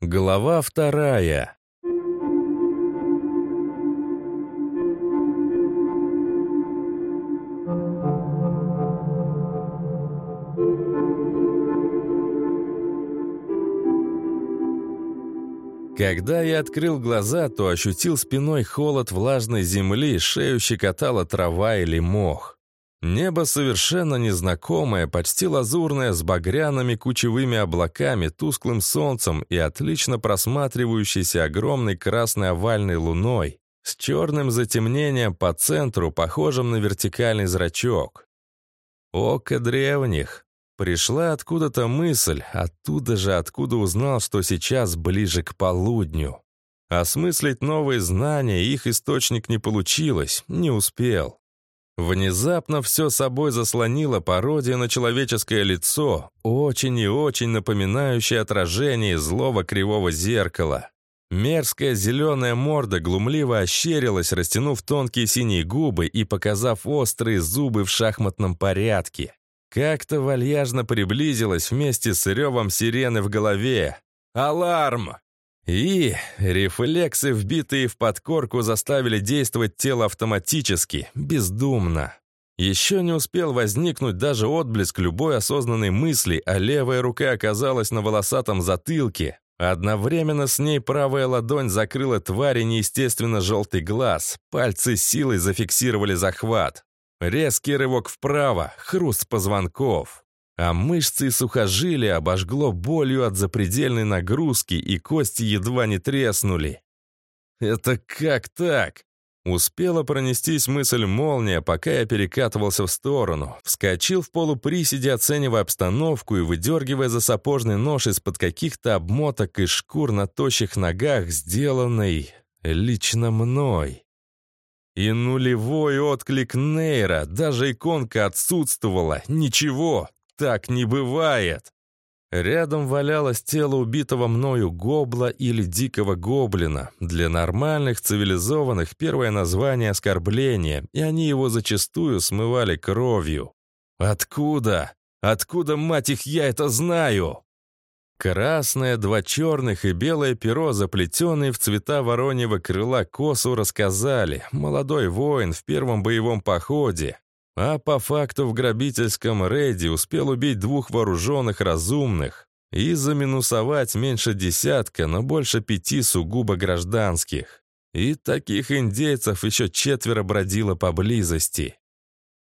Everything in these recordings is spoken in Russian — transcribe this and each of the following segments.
Глава вторая. Когда я открыл глаза, то ощутил спиной холод влажной земли, шею щекотала трава или мох. Небо совершенно незнакомое, почти лазурное, с багряными кучевыми облаками, тусклым солнцем и отлично просматривающейся огромной красной овальной луной, с черным затемнением по центру, похожим на вертикальный зрачок. Око древних. Пришла откуда-то мысль, оттуда же, откуда узнал, что сейчас ближе к полудню. Осмыслить новые знания их источник не получилось, не успел. Внезапно все собой заслонило пародия на человеческое лицо, очень и очень напоминающее отражение злого кривого зеркала. Мерзкая зеленая морда глумливо ощерилась, растянув тонкие синие губы и показав острые зубы в шахматном порядке. Как-то вальяжно приблизилась вместе с ревом сирены в голове. «Аларм!» И рефлексы, вбитые в подкорку, заставили действовать тело автоматически, бездумно. Еще не успел возникнуть даже отблеск любой осознанной мысли, а левая рука оказалась на волосатом затылке. Одновременно с ней правая ладонь закрыла твари неестественно желтый глаз, пальцы силой зафиксировали захват. Резкий рывок вправо, хруст позвонков а мышцы и сухожилия обожгло болью от запредельной нагрузки, и кости едва не треснули. «Это как так?» Успела пронестись мысль молния, пока я перекатывался в сторону. Вскочил в полуприседе, оценивая обстановку и выдергивая за сапожный нож из-под каких-то обмоток и шкур на тощих ногах, сделанный лично мной. И нулевой отклик Нейра, даже иконка отсутствовала, ничего, так не бывает!» Рядом валялось тело убитого мною гобла или дикого гоблина. Для нормальных, цивилизованных первое название оскорбления, и они его зачастую смывали кровью. «Откуда? Откуда, мать их, я это знаю?» Красное, два черных и белое перо, заплетенные в цвета вороньего крыла косу, рассказали. Молодой воин в первом боевом походе, а по факту в грабительском рейде успел убить двух вооруженных разумных и заминусовать меньше десятка, но больше пяти сугубо гражданских. И таких индейцев еще четверо бродило поблизости.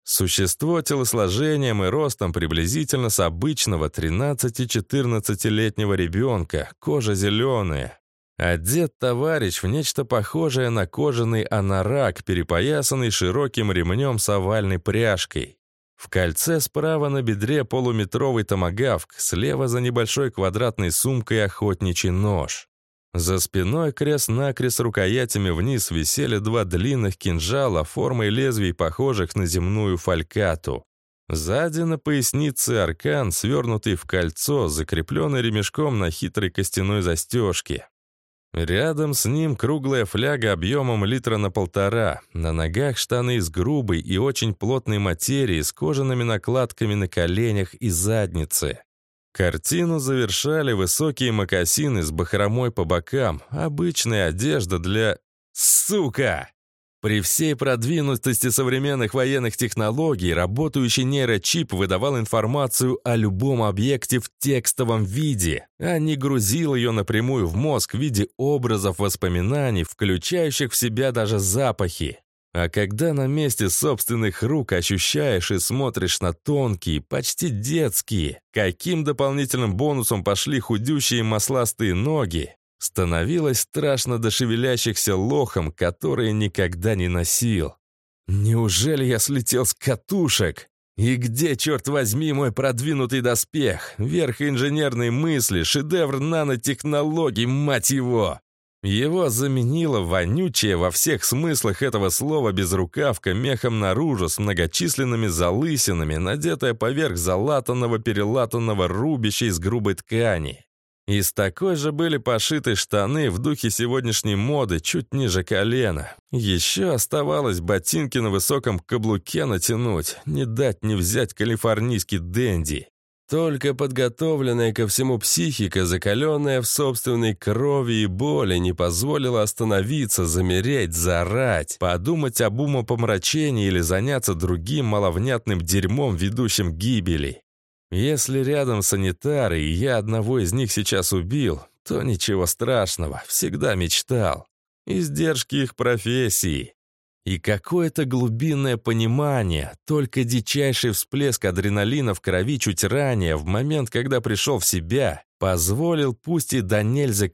Существо телосложением и ростом приблизительно с обычного 13-14-летнего ребенка, кожа зеленая, Одет товарищ в нечто похожее на кожаный анорак, перепоясанный широким ремнем с овальной пряжкой. В кольце справа на бедре полуметровый томагавк, слева за небольшой квадратной сумкой охотничий нож. За спиной крест-накрест рукоятями вниз висели два длинных кинжала формой лезвий, похожих на земную фалькату. Сзади на пояснице аркан, свернутый в кольцо, закрепленный ремешком на хитрой костяной застежке. Рядом с ним круглая фляга объемом литра на полтора, на ногах штаны из грубой и очень плотной материи с кожаными накладками на коленях и заднице. Картину завершали высокие мокасины с бахромой по бокам, обычная одежда для... Сука! При всей продвинутости современных военных технологий работающий нейрочип выдавал информацию о любом объекте в текстовом виде, а не грузил ее напрямую в мозг в виде образов воспоминаний, включающих в себя даже запахи. А когда на месте собственных рук ощущаешь и смотришь на тонкие, почти детские, каким дополнительным бонусом пошли худющие масластые ноги, Становилось страшно до шевелящихся лохом, которые никогда не носил. Неужели я слетел с катушек? И где, черт возьми, мой продвинутый доспех? Верх инженерной мысли, шедевр нанотехнологий, мать его! Его заменила вонючая во всех смыслах этого слова безрукавка мехом наружу с многочисленными залысинами, надетая поверх залатанного-перелатанного рубища из грубой ткани. Из такой же были пошиты штаны в духе сегодняшней моды, чуть ниже колена. Еще оставалось ботинки на высоком каблуке натянуть, не дать не взять калифорнийский денди. Только подготовленная ко всему психика, закаленная в собственной крови и боли, не позволила остановиться, замереть, заорать, подумать об умопомрачении или заняться другим маловнятным дерьмом, ведущим гибели. Если рядом санитары, и я одного из них сейчас убил, то ничего страшного, всегда мечтал. Издержки их профессии. И какое-то глубинное понимание, только дичайший всплеск адреналина в крови чуть ранее, в момент, когда пришел в себя, позволил, пусть и до нельзя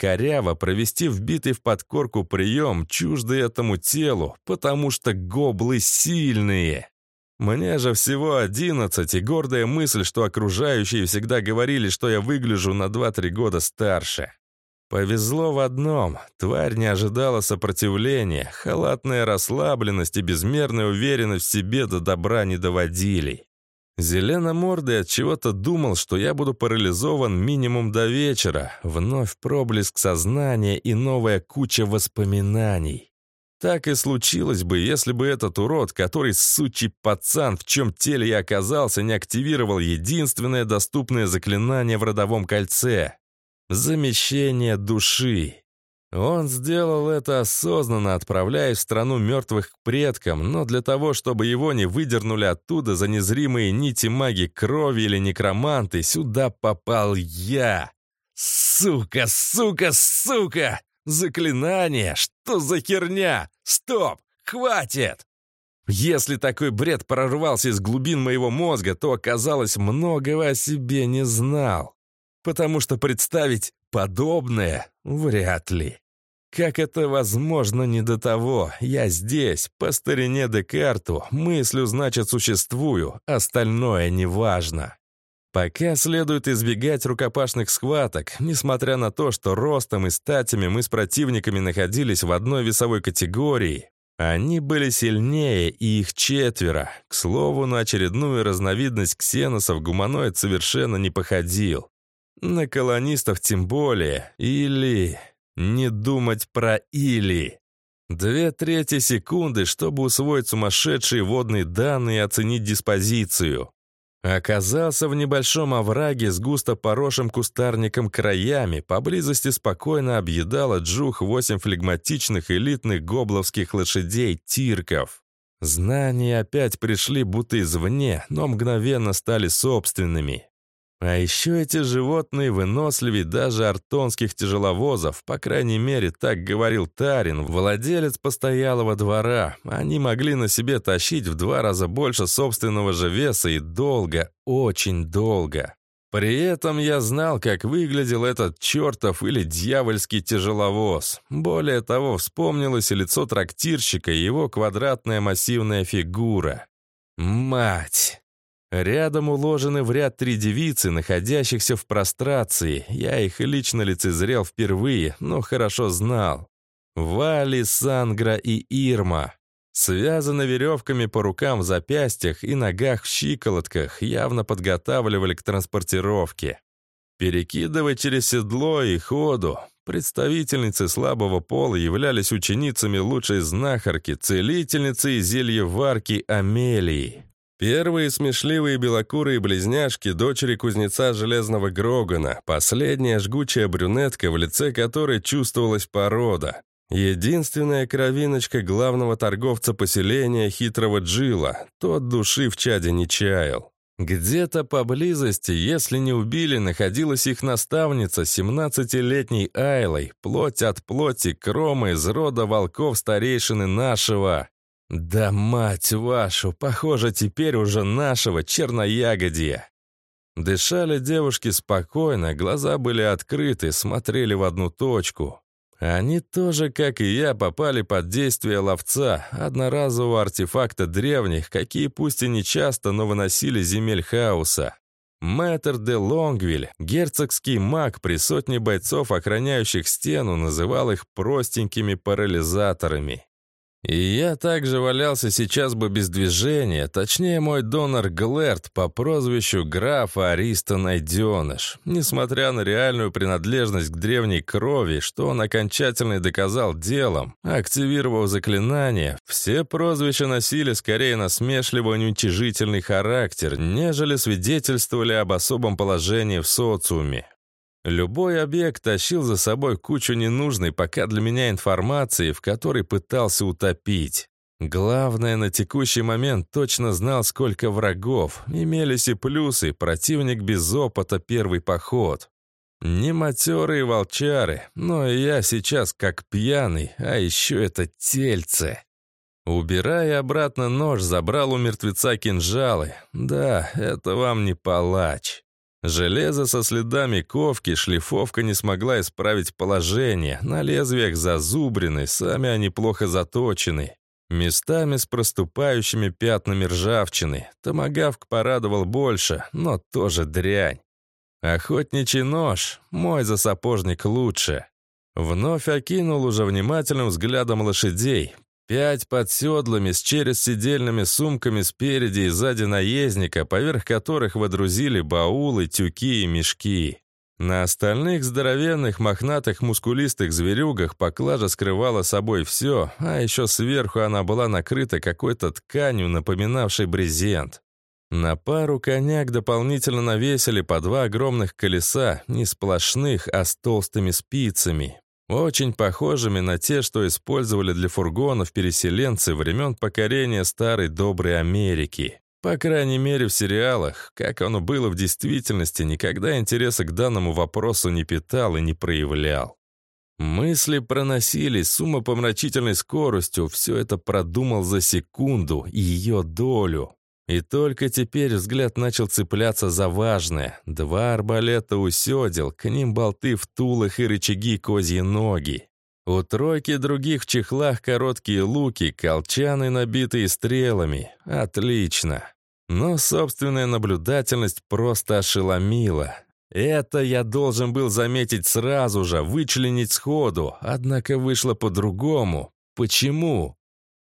провести вбитый в подкорку прием, чуждый этому телу, потому что гоблы сильные. Мне же всего одиннадцать, и гордая мысль, что окружающие всегда говорили, что я выгляжу на два-три года старше. Повезло в одном. Тварь не ожидала сопротивления. Халатная расслабленность и безмерная уверенность в себе до добра не доводили. Зеленомордый от чего-то думал, что я буду парализован минимум до вечера. Вновь проблеск сознания и новая куча воспоминаний. Так и случилось бы, если бы этот урод, который сучий пацан, в чем теле я оказался, не активировал единственное доступное заклинание в родовом кольце Замещение души. Он сделал это осознанно, отправляясь в страну мертвых к предкам, но для того, чтобы его не выдернули оттуда за незримые нити маги крови или некроманты, сюда попал я. Сука, сука, сука! Заклинание! Что за херня? Стоп! Хватит! Если такой бред прорвался из глубин моего мозга, то, оказалось, многого о себе не знал потому что представить подобное вряд ли. Как это возможно не до того? Я здесь, по старине Декарту, мыслю, значит, существую, остальное неважно. Пока следует избегать рукопашных схваток, несмотря на то, что ростом и статями мы с противниками находились в одной весовой категории, они были сильнее, и их четверо. К слову, на очередную разновидность ксеносов гуманоид совершенно не походил. На колонистов тем более. Или... Не думать про «или». Две трети секунды, чтобы усвоить сумасшедшие водные данные и оценить диспозицию. Оказался в небольшом овраге с густо поросшим кустарником краями, поблизости спокойно объедала джух восемь флегматичных элитных гобловских лошадей-тирков. Знания опять пришли будто извне, но мгновенно стали собственными. А еще эти животные выносливее даже артонских тяжеловозов, по крайней мере, так говорил Тарин, владелец постоялого двора. Они могли на себе тащить в два раза больше собственного же веса и долго, очень долго. При этом я знал, как выглядел этот чертов или дьявольский тяжеловоз. Более того, вспомнилось и лицо трактирщика, и его квадратная массивная фигура. Мать! Рядом уложены в ряд три девицы, находящихся в прострации. Я их лично лицезрел впервые, но хорошо знал. Вали, Сангра и Ирма. Связаны веревками по рукам в запястьях и ногах в щиколотках, явно подготавливали к транспортировке. Перекидывать через седло и ходу. Представительницы слабого пола являлись ученицами лучшей знахарки, целительницы и зельеварки Амелии. Первые смешливые белокурые близняшки, дочери кузнеца Железного Грогана, последняя жгучая брюнетка, в лице которой чувствовалась порода. Единственная кровиночка главного торговца поселения хитрого Джила, тот души в чаде не чаял. Где-то поблизости, если не убили, находилась их наставница, 17-летней Айлой, плоть от плоти, крома из рода волков старейшины нашего. «Да мать вашу, похоже, теперь уже нашего черноягодья!» Дышали девушки спокойно, глаза были открыты, смотрели в одну точку. Они тоже, как и я, попали под действие ловца, одноразового артефакта древних, какие пусть и не часто, но выносили земель хаоса. Мэтр де Лонгвиль, герцогский маг при сотне бойцов, охраняющих стену, называл их простенькими парализаторами. И я также валялся сейчас бы без движения, точнее мой донор Глэрт по прозвищу графа Ариста Найденыш. Несмотря на реальную принадлежность к древней крови, что он окончательно доказал делом, активировав заклинание, все прозвища носили скорее насмешливо уничижительный характер, нежели свидетельствовали об особом положении в социуме. Любой объект тащил за собой кучу ненужной пока для меня информации, в которой пытался утопить. Главное, на текущий момент точно знал, сколько врагов. Имелись и плюсы, противник без опыта первый поход. Не матерые волчары, но и я сейчас как пьяный, а еще это тельце. Убирая обратно нож, забрал у мертвеца кинжалы. Да, это вам не палач. Железо со следами ковки, шлифовка не смогла исправить положение. На лезвиях зазубрены, сами они плохо заточены. Местами с проступающими пятнами ржавчины. Томагавк порадовал больше, но тоже дрянь. Охотничий нож, мой засапожник лучше. Вновь окинул уже внимательным взглядом лошадей. Пять под седлами с через сидельными сумками спереди и сзади наездника, поверх которых водрузили баулы, тюки и мешки. На остальных здоровенных, мохнатых, мускулистых зверюгах поклажа скрывала собой все, а еще сверху она была накрыта какой-то тканью, напоминавшей брезент. На пару коняк дополнительно навесили по два огромных колеса, не сплошных, а с толстыми спицами. Очень похожими на те, что использовали для фургонов переселенцы времен покорения старой доброй Америки. По крайней мере, в сериалах, как оно было в действительности, никогда интереса к данному вопросу не питал и не проявлял. Мысли проносились с умопомрачительной скоростью, все это продумал за секунду, ее долю. И только теперь взгляд начал цепляться за важное. Два арбалета усёдел, к ним болты в тулах и рычаги козьи ноги. У тройки других в чехлах короткие луки, колчаны, набитые стрелами. Отлично. Но собственная наблюдательность просто ошеломила. Это я должен был заметить сразу же, вычленить сходу, однако вышло по-другому. Почему?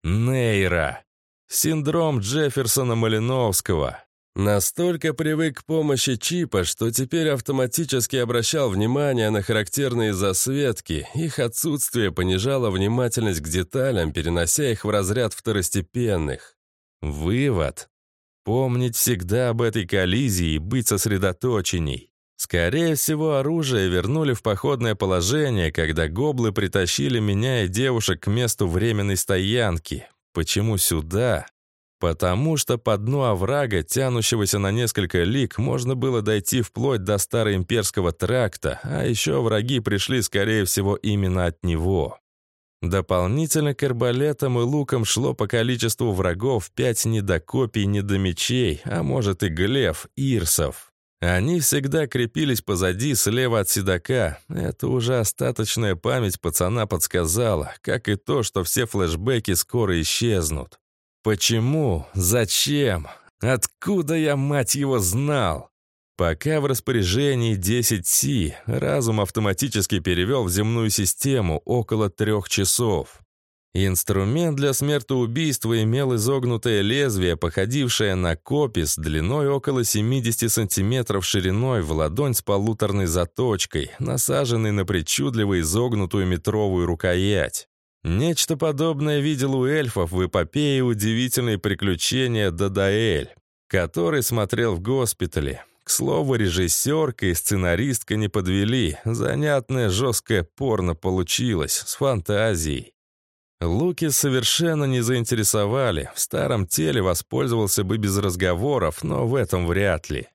Нейра. Синдром Джефферсона-Малиновского. Настолько привык к помощи чипа, что теперь автоматически обращал внимание на характерные засветки. Их отсутствие понижало внимательность к деталям, перенося их в разряд второстепенных. Вывод. Помнить всегда об этой коллизии и быть сосредоточенней. Скорее всего, оружие вернули в походное положение, когда гоблы притащили меня и девушек к месту временной стоянки. Почему сюда? Потому что по дну оврага, тянущегося на несколько лик, можно было дойти вплоть до староимперского тракта, а еще враги пришли, скорее всего, именно от него. Дополнительно к арбалетам и лукам шло по количеству врагов пять недокопий недомечей, а может и глев, ирсов. Они всегда крепились позади, слева от седока. Это уже остаточная память пацана подсказала, как и то, что все флешбеки скоро исчезнут. Почему? Зачем? Откуда я, мать его, знал? Пока в распоряжении 10 Си, разум автоматически перевел в земную систему около трех часов. Инструмент для смертоубийства имел изогнутое лезвие, походившее на копис, длиной около 70 сантиметров шириной в ладонь с полуторной заточкой, насаженной на причудливо изогнутую метровую рукоять. Нечто подобное видел у эльфов в эпопее «Удивительные приключения Дадаэль», который смотрел в госпитале. К слову, режиссерка и сценаристка не подвели. Занятное жесткое порно получилось, с фантазией. Луки совершенно не заинтересовали. В старом теле воспользовался бы без разговоров, но в этом вряд ли.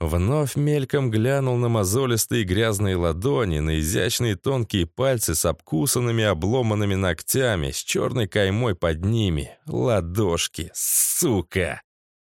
Вновь мельком глянул на мозолистые грязные ладони, на изящные тонкие пальцы с обкусанными обломанными ногтями, с черной каймой под ними. Ладошки. Сука!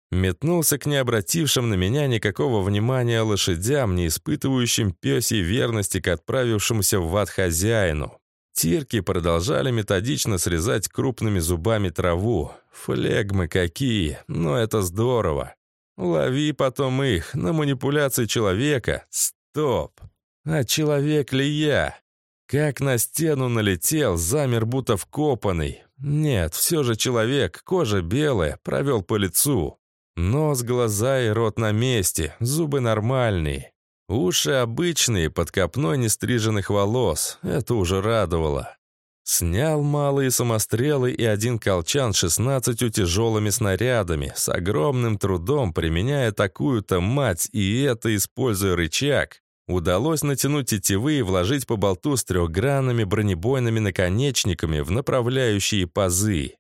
Метнулся к необратившим на меня никакого внимания лошадям, не испытывающим пёсей верности к отправившемуся в ад хозяину. Тирки продолжали методично срезать крупными зубами траву. Флегмы какие, но это здорово. Лови потом их на манипуляции человека. Стоп! А человек ли я? Как на стену налетел, замер будто вкопанный. Нет, все же человек, кожа белая, провел по лицу. Нос, глаза и рот на месте, зубы нормальные. Уши обычные, под копной нестриженных волос. Это уже радовало. Снял малые самострелы и один колчан с 16 тяжелыми снарядами, с огромным трудом применяя такую-то мать, и это используя рычаг. Удалось натянуть тетивы и вложить по болту с трехгранными бронебойными наконечниками в направляющие пазы.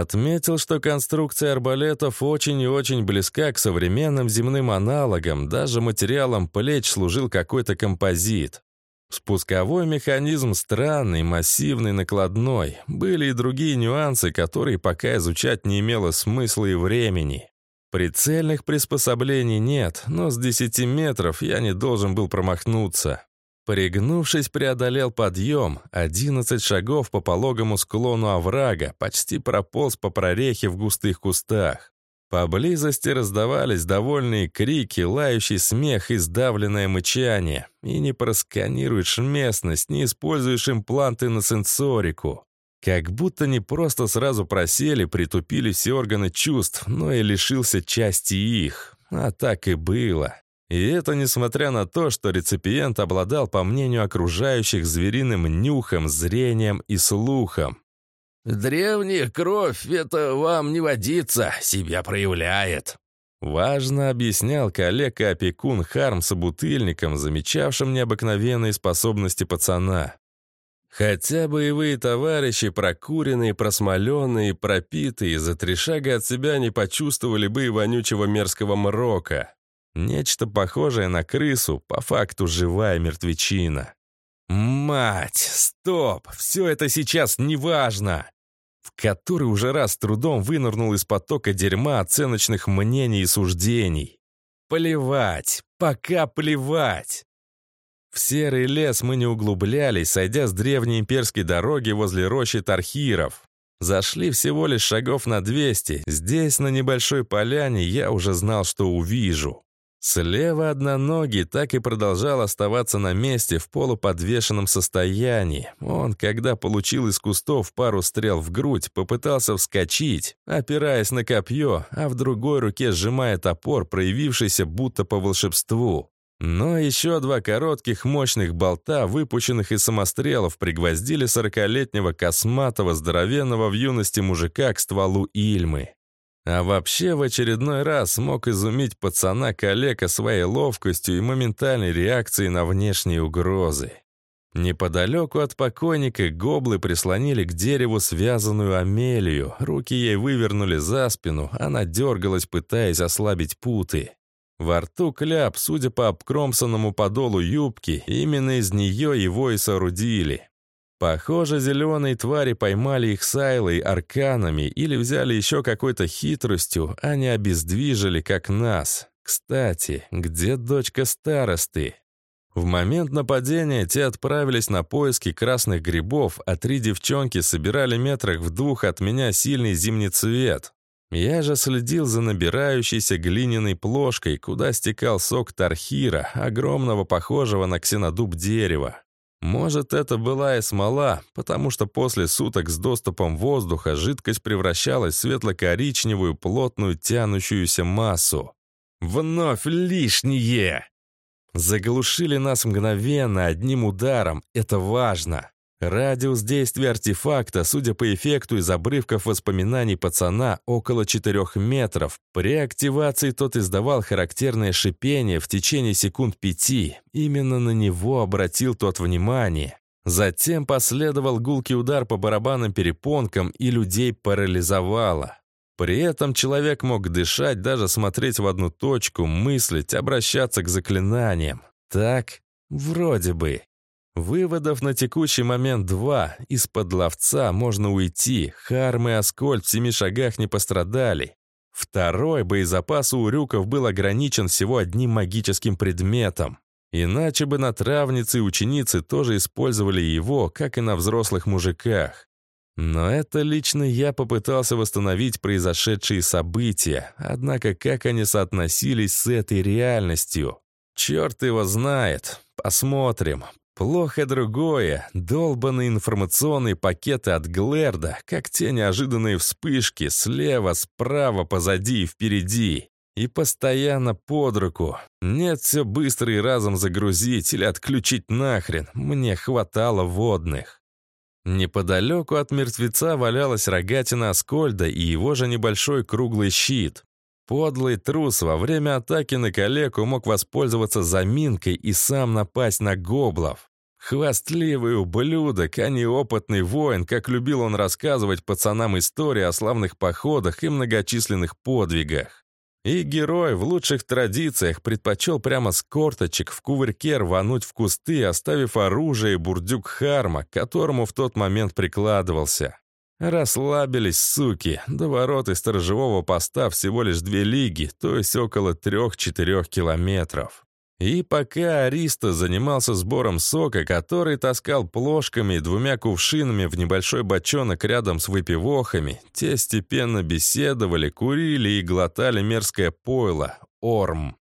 Отметил, что конструкция арбалетов очень и очень близка к современным земным аналогам, даже материалом плеч служил какой-то композит. Спусковой механизм странный, массивный, накладной. Были и другие нюансы, которые пока изучать не имело смысла и времени. Прицельных приспособлений нет, но с 10 метров я не должен был промахнуться. Пригнувшись, преодолел подъем, 11 шагов по пологому склону оврага, почти прополз по прорехе в густых кустах. Поблизости раздавались довольные крики, лающий смех и сдавленное мычание. И не просканируешь местность, не используешь импланты на сенсорику. Как будто не просто сразу просели, притупили все органы чувств, но и лишился части их. А так и было. И это несмотря на то, что реципиент обладал, по мнению окружающих, звериным нюхом, зрением и слухом. «Древняя кровь — это вам не водится, себя проявляет». Важно объяснял коллега-опекун Харм собутыльником, замечавшим необыкновенные способности пацана. Хотя боевые товарищи, прокуренные, просмоленные, пропитые, за три шага от себя не почувствовали бы и вонючего мерзкого мрока. Нечто похожее на крысу, по факту живая мертвечина. Мать, стоп, все это сейчас неважно. В который уже раз трудом вынырнул из потока дерьма оценочных мнений и суждений. Плевать, пока плевать. В серый лес мы не углублялись, сойдя с древней имперской дороги возле рощи Тархиров. Зашли всего лишь шагов на 200. Здесь, на небольшой поляне, я уже знал, что увижу. Слева одноногий так и продолжал оставаться на месте в полуподвешенном состоянии. Он, когда получил из кустов пару стрел в грудь, попытался вскочить, опираясь на копье, а в другой руке сжимая топор, проявившийся будто по волшебству. Но еще два коротких мощных болта, выпущенных из самострелов, пригвоздили сорокалетнего косматого, здоровенного в юности мужика к стволу Ильмы. А вообще в очередной раз смог изумить пацана коллега своей ловкостью и моментальной реакцией на внешние угрозы. Неподалеку от покойника гоблы прислонили к дереву связанную Амелию, руки ей вывернули за спину, она дергалась, пытаясь ослабить путы. Во рту кляп, судя по обкромсанному подолу юбки, именно из нее его и соорудили. Похоже, зеленые твари поймали их сайлой, арканами или взяли еще какой-то хитростью, а не обездвижили, как нас. Кстати, где дочка старосты? В момент нападения те отправились на поиски красных грибов, а три девчонки собирали метрах в двух от меня сильный зимний цвет. Я же следил за набирающейся глиняной плошкой, куда стекал сок тархира, огромного похожего на ксенодуб дерева. Может, это была и смола, потому что после суток с доступом воздуха жидкость превращалась в светло-коричневую, плотную, тянущуюся массу. Вновь лишнее! Заглушили нас мгновенно, одним ударом, это важно. Радиус действия артефакта, судя по эффекту из обрывков воспоминаний пацана, около 4 метров. При активации тот издавал характерное шипение в течение секунд пяти. Именно на него обратил тот внимание. Затем последовал гулкий удар по барабанным перепонкам, и людей парализовало. При этом человек мог дышать, даже смотреть в одну точку, мыслить, обращаться к заклинаниям. Так, вроде бы. Выводов на текущий момент два. Из-под ловца можно уйти. Харм и Аскольд в семи шагах не пострадали. Второй боезапас у урюков был ограничен всего одним магическим предметом. Иначе бы на травнице и ученицы тоже использовали его, как и на взрослых мужиках. Но это лично я попытался восстановить произошедшие события, однако как они соотносились с этой реальностью? Черт его знает. Посмотрим. Плохо другое. Долбанные информационные пакеты от Глэрда, как те неожиданные вспышки, слева, справа, позади и впереди. И постоянно под руку. Нет, все быстро и разом загрузить или отключить нахрен. Мне хватало водных. Неподалеку от мертвеца валялась рогатина Аскольда и его же небольшой круглый щит. Подлый трус во время атаки на калеку мог воспользоваться заминкой и сам напасть на гоблов. Хвастливый ублюдок, а не опытный воин, как любил он рассказывать пацанам истории о славных походах и многочисленных подвигах. И герой в лучших традициях предпочел прямо с корточек в кувырке рвануть в кусты, оставив оружие и бурдюк Харма, к которому в тот момент прикладывался. Расслабились, суки. До ворот из сторожевого поста всего лишь две лиги, то есть около трех-четырех километров. И пока Ариста занимался сбором сока, который таскал плошками и двумя кувшинами в небольшой бочонок рядом с выпивохами, те степенно беседовали, курили и глотали мерзкое пойло — орм.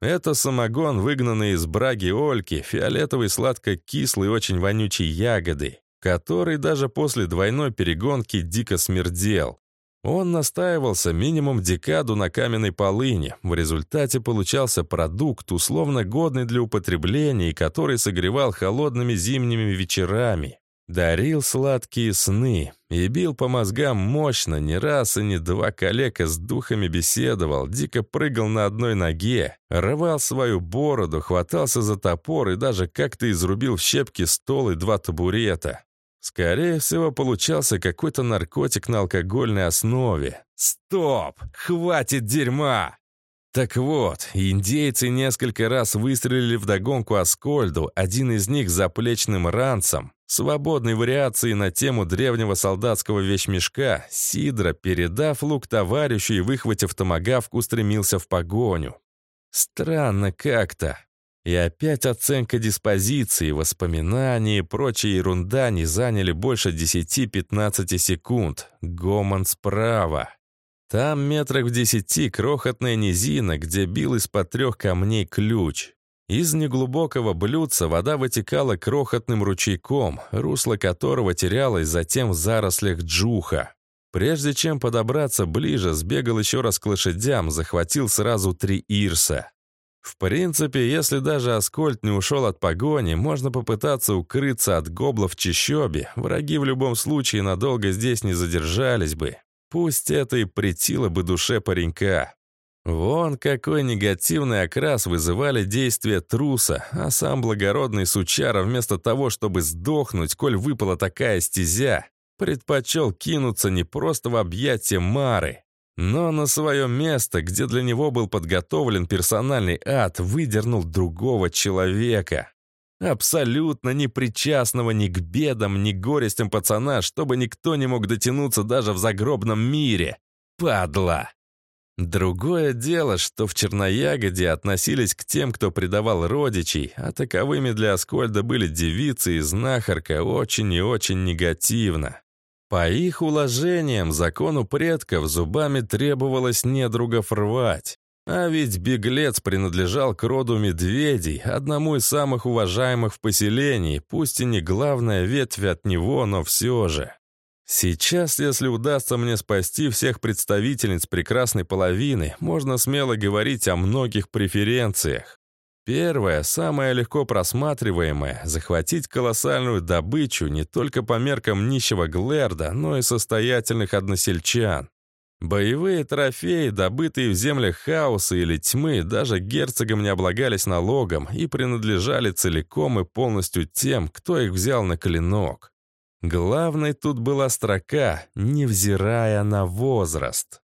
Это самогон, выгнанный из браги Ольки, фиолетовый сладко-кислый, очень вонючий ягоды, который даже после двойной перегонки дико смердел. Он настаивался минимум декаду на каменной полыне. В результате получался продукт, условно годный для употребления и который согревал холодными зимними вечерами. Дарил сладкие сны и бил по мозгам мощно, не раз и не два коллега с духами беседовал, дико прыгал на одной ноге, рвал свою бороду, хватался за топор и даже как-то изрубил в щепки стол и два табурета. Скорее всего, получался какой-то наркотик на алкогольной основе. Стоп! Хватит дерьма! Так вот, индейцы несколько раз выстрелили в догонку Аскольду, один из них заплечным ранцем. Свободной вариации на тему древнего солдатского вещмешка, Сидра, передав лук товарищу и выхватив томагавку, устремился в погоню. Странно как-то. И опять оценка диспозиции, воспоминания и прочая ерунда не заняли больше 10-15 секунд. Гомон справа. Там метрах в десяти крохотная низина, где бил из-под трех камней ключ. Из неглубокого блюдца вода вытекала крохотным ручейком, русло которого терялось затем в зарослях джуха. Прежде чем подобраться ближе, сбегал еще раз к лошадям, захватил сразу три ирса. В принципе, если даже Аскольд не ушел от погони, можно попытаться укрыться от гоблов в чащобе. Враги в любом случае надолго здесь не задержались бы. Пусть это и претило бы душе паренька. Вон какой негативный окрас вызывали действия труса, а сам благородный сучара вместо того, чтобы сдохнуть, коль выпала такая стезя, предпочел кинуться не просто в объятия Мары, но на свое место, где для него был подготовлен персональный ад, выдернул другого человека. Абсолютно непричастного ни к бедам, ни к горестям пацана, чтобы никто не мог дотянуться даже в загробном мире. Падла! Другое дело, что в Черноягоде относились к тем, кто предавал родичей, а таковыми для Аскольда были девицы и знахарка очень и очень негативно. По их уложениям, закону предков, зубами требовалось недругов рвать. А ведь беглец принадлежал к роду медведей, одному из самых уважаемых в поселении, пусть и не главная ветвь от него, но все же. Сейчас, если удастся мне спасти всех представительниц прекрасной половины, можно смело говорить о многих преференциях. Первое, самое легко просматриваемое — захватить колоссальную добычу не только по меркам нищего Глэрда, но и состоятельных односельчан. Боевые трофеи, добытые в землях хаоса или тьмы, даже герцогам не облагались налогом и принадлежали целиком и полностью тем, кто их взял на клинок. Главной тут была строка «невзирая на возраст».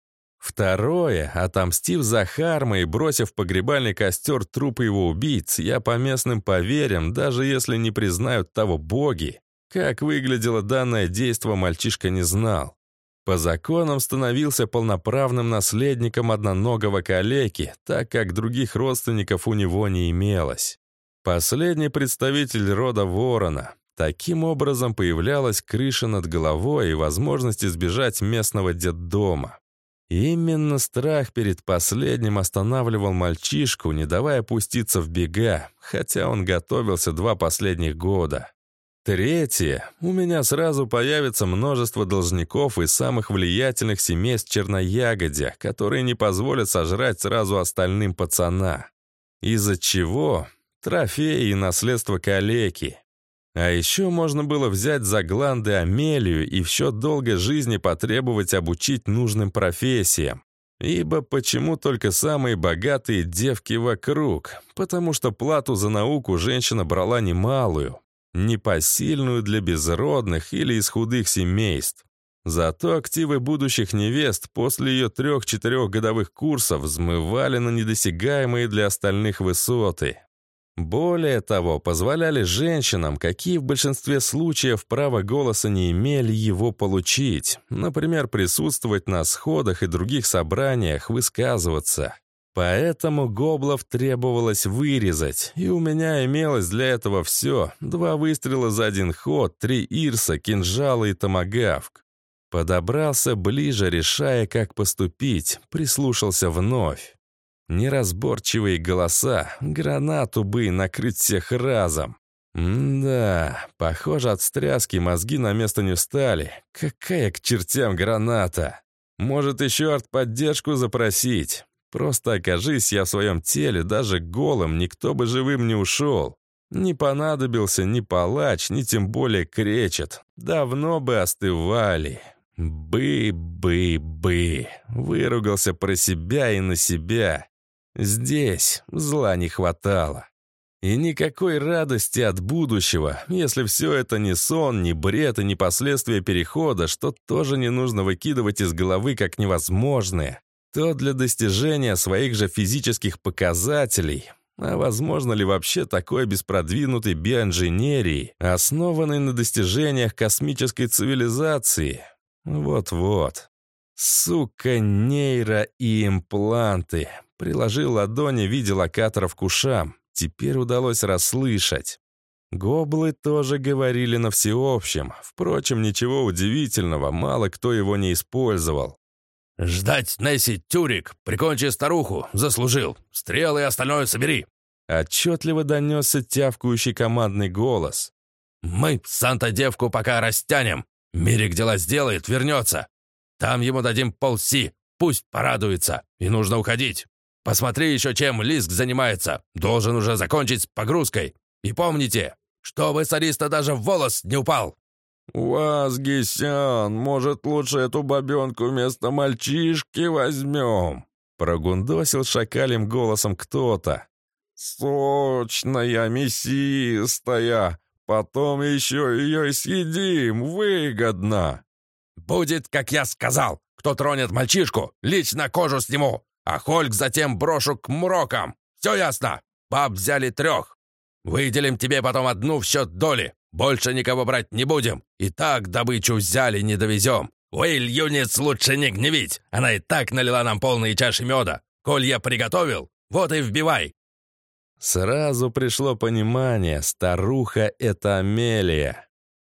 Второе, отомстив за Харма и бросив в погребальный костер трупы его убийц, я по местным поверям, даже если не признают того боги, как выглядело данное действо, мальчишка не знал. По законам становился полноправным наследником одноногого калеки, так как других родственников у него не имелось. Последний представитель рода ворона. Таким образом появлялась крыша над головой и возможность избежать местного детдома. Именно страх перед последним останавливал мальчишку, не давая пуститься в бега, хотя он готовился два последних года. Третье. У меня сразу появится множество должников из самых влиятельных семейств Черноягодя, которые не позволят сожрать сразу остальным пацана. Из-за чего? Трофеи и наследство калеки. А еще можно было взять за гланды Амелию и в счет долгой жизни потребовать обучить нужным профессиям. Ибо почему только самые богатые девки вокруг? Потому что плату за науку женщина брала немалую непосильную для безродных или из худых семейств. Зато активы будущих невест после ее трех-четырех годовых курсов взмывали на недосягаемые для остальных высоты. Более того, позволяли женщинам, какие в большинстве случаев права голоса не имели, его получить. Например, присутствовать на сходах и других собраниях, высказываться. Поэтому гоблов требовалось вырезать, и у меня имелось для этого все. Два выстрела за один ход, три ирса, кинжалы и томагавк. Подобрался ближе, решая, как поступить, прислушался вновь. Неразборчивые голоса, гранату бы накрыть всех разом. да, похоже, от стряски мозги на место не встали. Какая к чертям граната? Может, еще артподдержку запросить? Просто окажись я в своем теле, даже голым, никто бы живым не ушел. Не понадобился ни палач, ни тем более кречет. Давно бы остывали. Бы-бы-бы. Выругался про себя и на себя. Здесь зла не хватало. И никакой радости от будущего, если все это не сон, не бред и не последствия перехода, что тоже не нужно выкидывать из головы как невозможное то для достижения своих же физических показателей, а возможно ли вообще такой без продвинутой биоинженерии, основанной на достижениях космической цивилизации? Вот-вот. Сука, нейро и импланты. Приложил ладони в виде локаторов к ушам. Теперь удалось расслышать. Гоблы тоже говорили на всеобщем. Впрочем, ничего удивительного, мало кто его не использовал. «Ждать, Несси, Тюрик! Прикончи старуху! Заслужил! Стрелы и остальное собери!» Отчетливо донесся тявкающий командный голос. «Мы Санта-девку пока растянем. Мирик дела сделает, вернется. Там ему дадим полси, пусть порадуется. И нужно уходить. Посмотри еще, чем Лиск занимается. Должен уже закончить с погрузкой. И помните, чтобы сариста даже в волос не упал. «Вазгисян, может, лучше эту бабенку вместо мальчишки возьмем?» Прогундосил шакалем голосом кто-то. «Сочная, мясистая, потом еще ее и съедим, выгодно!» «Будет, как я сказал, кто тронет мальчишку, лично кожу сниму, а Хольк затем брошу к мрокам. Все ясно? Баб взяли трех. Выделим тебе потом одну в счет доли. Больше никого брать не будем. И так добычу взяли, не довезем. Уэйл Юнец лучше не гневить. Она и так налила нам полные чаши меда. Коль я приготовил, вот и вбивай. Сразу пришло понимание, старуха — это Амелия.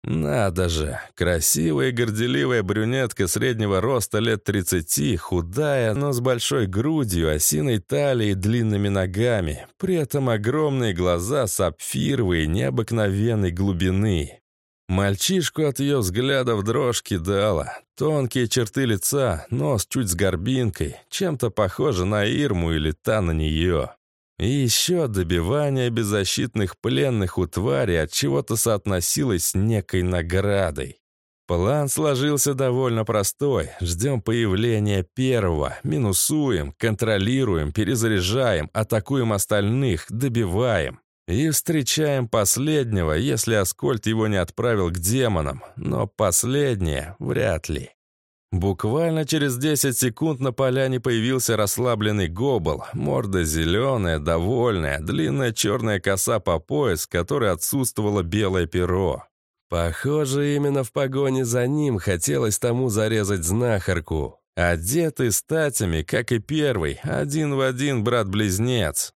Надо же, красивая горделивая брюнетка среднего роста лет 30, худая, но с большой грудью, осиной талией и длинными ногами, при этом огромные глаза сапфировые, необыкновенной глубины. Мальчишку от ее взглядов дрожь кидала. Тонкие черты лица, нос чуть с горбинкой, чем-то похоже на Ирму или та на нее. И еще добивание беззащитных пленных у твари от чего-то соотносилось с некой наградой. План сложился довольно простой. Ждем появления первого, минусуем, контролируем, перезаряжаем, атакуем остальных, добиваем. И встречаем последнего, если Аскольд его не отправил к демонам. Но последнее вряд ли. Буквально через 10 секунд на поляне появился расслабленный гобл, морда зеленая, довольная, длинная черная коса по пояс, которой отсутствовало белое перо. Похоже, именно в погоне за ним хотелось тому зарезать знахарку. Одетый статями, как и первый, один в один брат-близнец.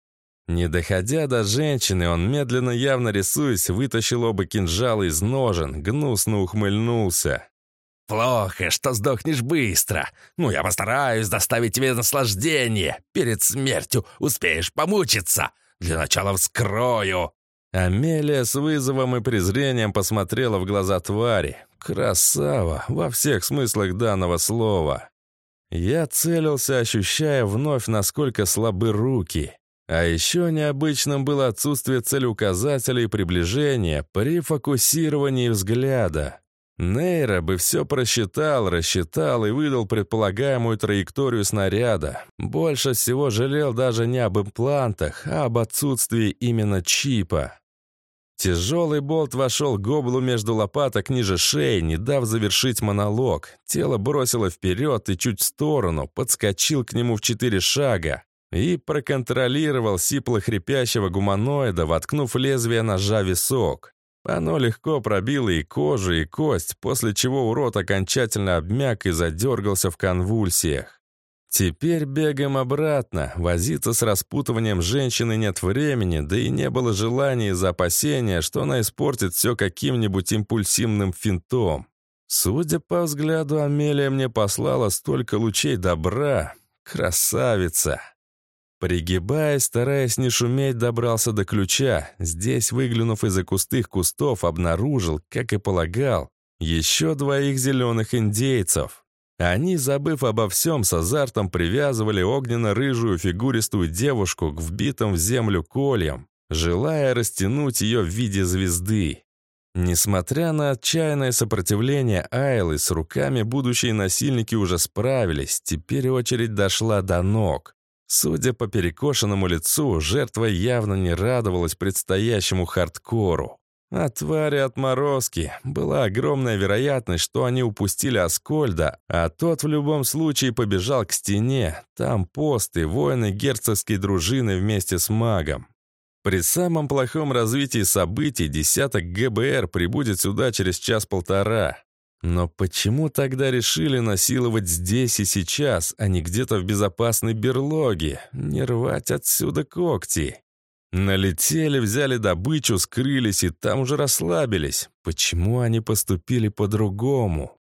Не доходя до женщины, он медленно, явно рисуясь, вытащил оба кинжала из ножен, гнусно ухмыльнулся. Плохо, что сдохнешь быстро. Ну, я постараюсь доставить тебе наслаждение. Перед смертью успеешь помучиться. Для начала вскрою». Амелия с вызовом и презрением посмотрела в глаза твари. Красава во всех смыслах данного слова. Я целился, ощущая вновь, насколько слабы руки. А еще необычным было отсутствие целеуказателя и приближения при фокусировании взгляда. Нейра бы все просчитал, рассчитал и выдал предполагаемую траекторию снаряда. Больше всего жалел даже не об имплантах, а об отсутствии именно чипа. Тяжелый болт вошел гоблу между лопаток ниже шеи, не дав завершить монолог. Тело бросило вперед и чуть в сторону, подскочил к нему в четыре шага и проконтролировал сипло-хрипящего гуманоида, воткнув лезвие ножа висок. Оно легко пробило и кожу, и кость, после чего урод окончательно обмяк и задергался в конвульсиях. Теперь бегаем обратно. Возиться с распутыванием женщины нет времени, да и не было желания из-за опасения, что она испортит все каким-нибудь импульсивным финтом. Судя по взгляду, Амелия мне послала столько лучей добра. Красавица! Пригибаясь, стараясь не шуметь, добрался до ключа. Здесь, выглянув из-за кустых кустов, обнаружил, как и полагал, еще двоих зеленых индейцев. Они, забыв обо всем, с азартом привязывали огненно-рыжую фигуристую девушку к вбитым в землю кольям, желая растянуть ее в виде звезды. Несмотря на отчаянное сопротивление Айлы, с руками будущие насильники уже справились, теперь очередь дошла до ног. Судя по перекошенному лицу, жертва явно не радовалась предстоящему хардкору. А твари отморозки. Была огромная вероятность, что они упустили Аскольда, а тот в любом случае побежал к стене. Там посты, воины герцогской дружины вместе с магом. При самом плохом развитии событий десяток ГБР прибудет сюда через час-полтора. Но почему тогда решили насиловать здесь и сейчас, а не где-то в безопасной берлоге? Не рвать отсюда когти. Налетели, взяли добычу, скрылись и там уже расслабились. Почему они поступили по-другому?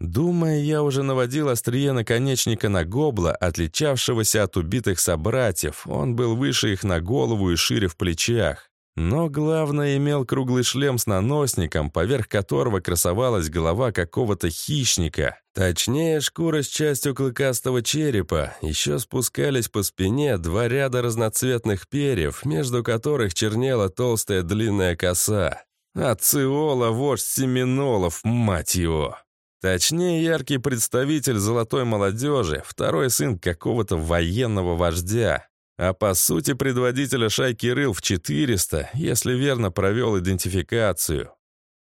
Думая, я уже наводил острие наконечника на гобла, отличавшегося от убитых собратьев. Он был выше их на голову и шире в плечах. Но главное имел круглый шлем с наносником, поверх которого красовалась голова какого-то хищника. Точнее, шкура с частью клыкастого черепа. Еще спускались по спине два ряда разноцветных перьев, между которых чернела толстая длинная коса. Ациола, вождь Семенолов, мать его! Точнее, яркий представитель золотой молодежи, второй сын какого-то военного вождя. А по сути предводителя шайки рыл в 400, если верно провел идентификацию.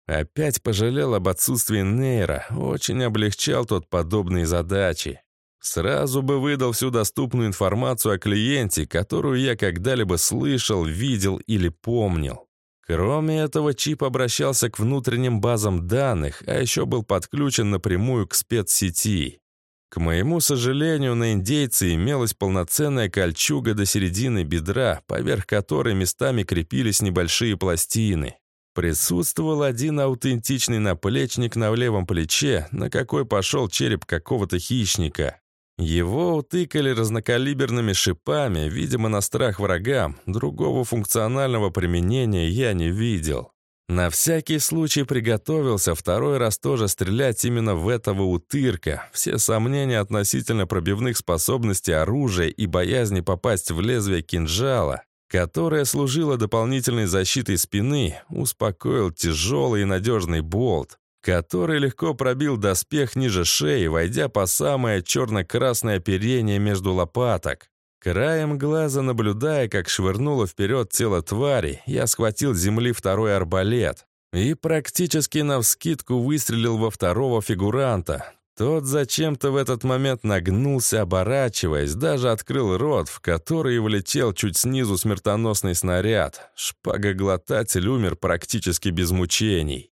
Опять пожалел об отсутствии нейра, очень облегчал тот подобные задачи. Сразу бы выдал всю доступную информацию о клиенте, которую я когда-либо слышал, видел или помнил. Кроме этого, чип обращался к внутренним базам данных, а еще был подключен напрямую к спецсети. К моему сожалению, на индейце имелась полноценная кольчуга до середины бедра, поверх которой местами крепились небольшие пластины. Присутствовал один аутентичный наплечник на левом плече, на какой пошел череп какого-то хищника. Его утыкали разнокалиберными шипами, видимо, на страх врагам. Другого функционального применения я не видел. На всякий случай приготовился второй раз тоже стрелять именно в этого утырка. Все сомнения относительно пробивных способностей оружия и боязни попасть в лезвие кинжала, которое служило дополнительной защитой спины, успокоил тяжелый и надежный болт, который легко пробил доспех ниже шеи, войдя по самое черно-красное оперение между лопаток. Краем глаза наблюдая, как швырнуло вперед тело твари, я схватил с земли второй арбалет и практически навскидку выстрелил во второго фигуранта. Тот зачем-то в этот момент нагнулся, оборачиваясь, даже открыл рот, в который влетел чуть снизу смертоносный снаряд. Шпагоглотатель умер практически без мучений.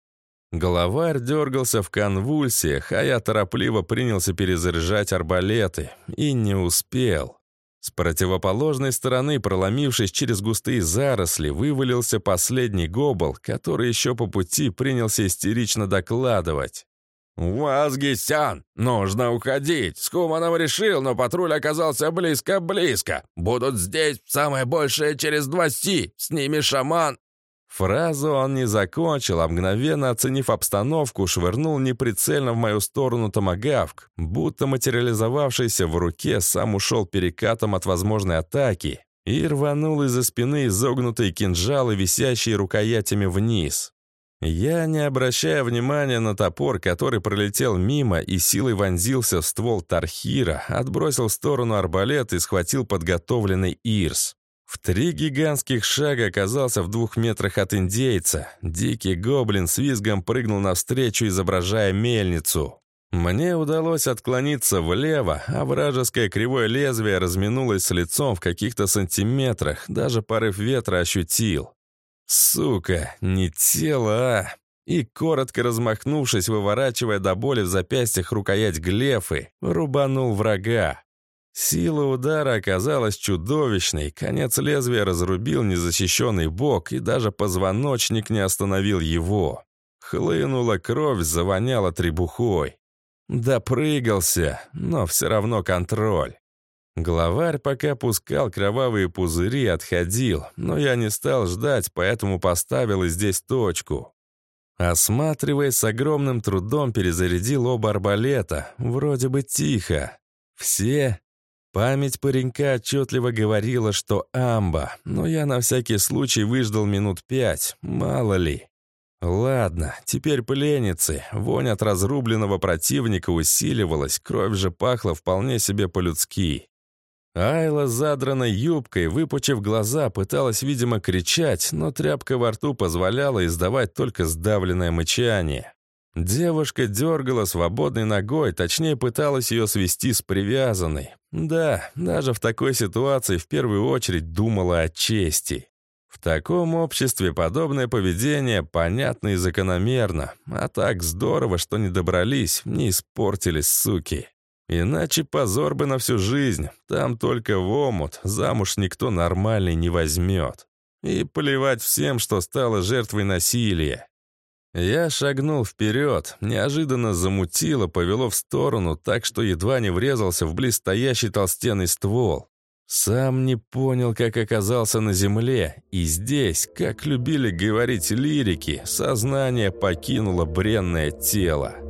Головарь дергался в конвульсиях, а я торопливо принялся перезаряжать арбалеты. И не успел. С противоположной стороны, проломившись через густые заросли, вывалился последний гобл, который еще по пути принялся истерично докладывать. «Вазгисян! Нужно уходить! С Куманом решил, но патруль оказался близко-близко! Будут здесь самое большее через два! С ними шаман!» Фразу он не закончил, а мгновенно оценив обстановку, швырнул неприцельно в мою сторону томагавк, будто материализовавшийся в руке сам ушел перекатом от возможной атаки и рванул из-за спины изогнутые кинжалы, висящие рукоятями вниз. Я, не обращая внимания на топор, который пролетел мимо и силой вонзился в ствол Тархира, отбросил в сторону арбалет и схватил подготовленный Ирс. В три гигантских шага оказался в двух метрах от индейца. Дикий гоблин с визгом прыгнул навстречу, изображая мельницу. Мне удалось отклониться влево, а вражеское кривое лезвие разминулось с лицом в каких-то сантиметрах, даже порыв ветра ощутил. Сука, не тело, а... И, коротко размахнувшись, выворачивая до боли в запястьях рукоять глефы, рубанул врага. Сила удара оказалась чудовищной, конец лезвия разрубил незащищенный бок, и даже позвоночник не остановил его. Хлынула кровь, завоняла требухой. Допрыгался, но все равно контроль. Главарь пока пускал кровавые пузыри, отходил, но я не стал ждать, поэтому поставил и здесь точку. Осматриваясь с огромным трудом, перезарядил оба арбалета. Вроде бы тихо. Все? Память паренька отчетливо говорила, что амба, но я на всякий случай выждал минут пять, мало ли. Ладно, теперь пленницы. Вонь от разрубленного противника усиливалась, кровь же пахла вполне себе по-людски. Айла с задранной юбкой, выпучив глаза, пыталась, видимо, кричать, но тряпка во рту позволяла издавать только сдавленное мычание. Девушка дергала свободной ногой, точнее пыталась ее свести с привязанной. Да, даже в такой ситуации в первую очередь думала о чести. В таком обществе подобное поведение понятно и закономерно, а так здорово, что не добрались, не испортились, суки. Иначе позор бы на всю жизнь. Там только в омут, замуж никто нормальный не возьмет. И плевать всем, что стало жертвой насилия. Я шагнул вперед, неожиданно замутило, повело в сторону, так что едва не врезался в близстоящий толстенный ствол. Сам не понял, как оказался на земле, и здесь, как любили говорить лирики, сознание покинуло бренное тело.